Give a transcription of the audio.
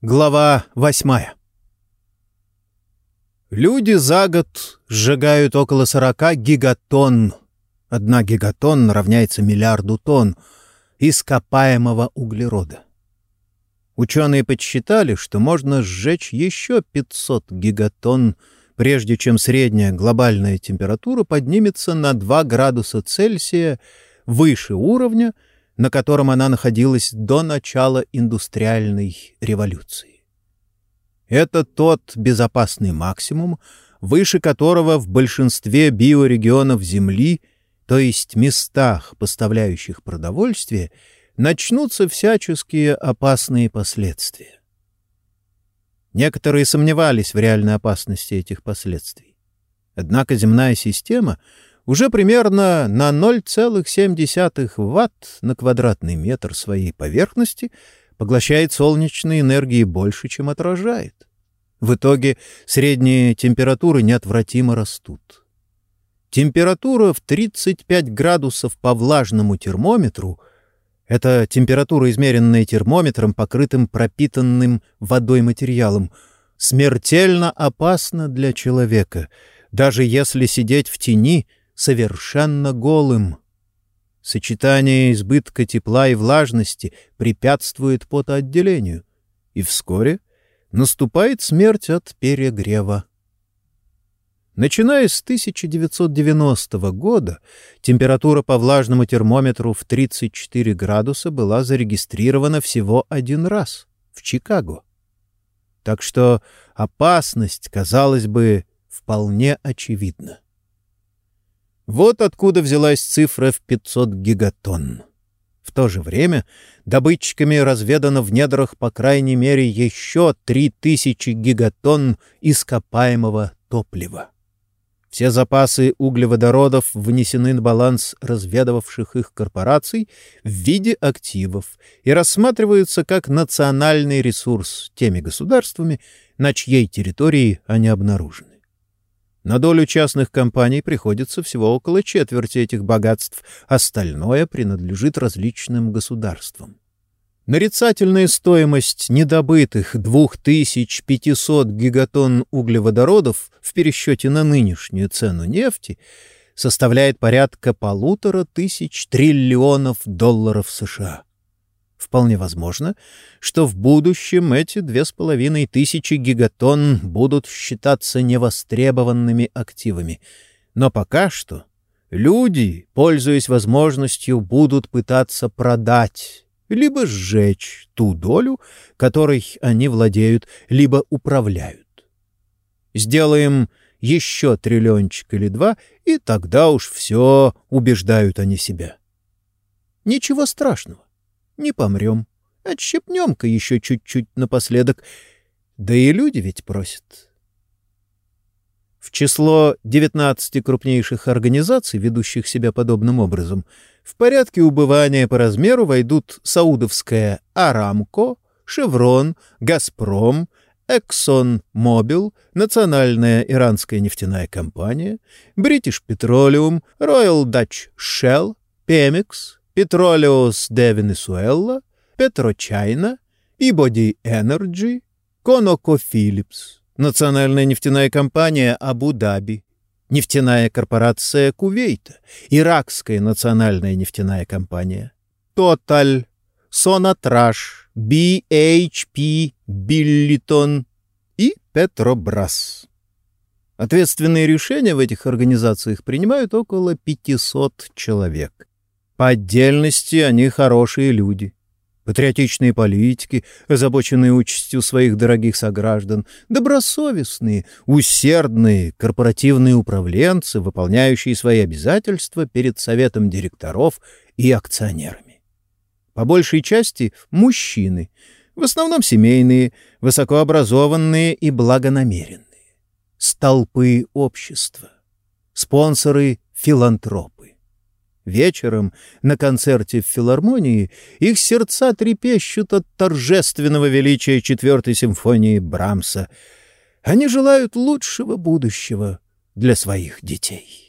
Глава восьмая Люди за год сжигают около 40 гигатонн. Одна гигатонна равняется миллиарду тонн ископаемого углерода. Ученые подсчитали, что можно сжечь еще 500 гигатонн, прежде чем средняя глобальная температура поднимется на 2 градуса Цельсия выше уровня, на котором она находилась до начала индустриальной революции. Это тот безопасный максимум, выше которого в большинстве биорегионов Земли, то есть местах, поставляющих продовольствие, начнутся всяческие опасные последствия. Некоторые сомневались в реальной опасности этих последствий. Однако земная система — уже примерно на 0,7 Вт на квадратный метр своей поверхности поглощает солнечной энергии больше, чем отражает. В итоге средние температуры неотвратимо растут. Температура в 35 градусов по влажному термометру — это температура, измеренная термометром, покрытым пропитанным водой материалом — смертельно опасна для человека, даже если сидеть в тени — совершенно голым. Сочетание избытка тепла и влажности препятствует потоотделению, и вскоре наступает смерть от перегрева. Начиная с 1990 года температура по влажному термометру в 34 градуса была зарегистрирована всего один раз — в Чикаго. Так что опасность, казалось бы, вполне очевидна. Вот откуда взялась цифра в 500 гигатонн. В то же время добытчиками разведано в недрах по крайней мере еще 3000 гигатонн ископаемого топлива. Все запасы углеводородов внесены на баланс разведывавших их корпораций в виде активов и рассматриваются как национальный ресурс теми государствами, на чьей территории они обнаружены. На долю частных компаний приходится всего около четверти этих богатств, остальное принадлежит различным государствам. Нарицательная стоимость недобытых 2500 гигатонн углеводородов в пересчете на нынешнюю цену нефти составляет порядка полутора тысяч триллионов долларов США. Вполне возможно, что в будущем эти две с половиной тысячи гигатонн будут считаться невостребованными активами. Но пока что люди, пользуясь возможностью, будут пытаться продать либо сжечь ту долю, которой они владеют, либо управляют. Сделаем еще триллиончик или два, и тогда уж все убеждают они себя. Ничего страшного не помрем. Отщепнем-ка еще чуть-чуть напоследок. Да и люди ведь просят. В число 19 крупнейших организаций, ведущих себя подобным образом, в порядке убывания по размеру войдут саудовская «Арамко», «Шеврон», «Газпром», Exxon Mobil, Национальная иранская нефтяная компания, British Petroleum, Royal Dutch Shell, Pemex, Petróleos de Venezuela, PetroChina, Peabody Energy, ConocoPhillips, Национальная нефтяная компания Абу-Даби, Нефтяная корпорация Кувейта, Иракская национальная нефтяная компания, Total, Sonatrach, BHP Billiton и Петробрас. Ответственные решения в этих организациях принимают около 500 человек. По отдельности они хорошие люди. Патриотичные политики, озабоченные участью своих дорогих сограждан, добросовестные, усердные корпоративные управленцы, выполняющие свои обязательства перед советом директоров и акционерами. По большей части мужчины, в основном семейные, высокообразованные и благонамеренные. Столпы общества, спонсоры-филантропы. Вечером на концерте в филармонии их сердца трепещут от торжественного величия четвертой симфонии Брамса. Они желают лучшего будущего для своих детей.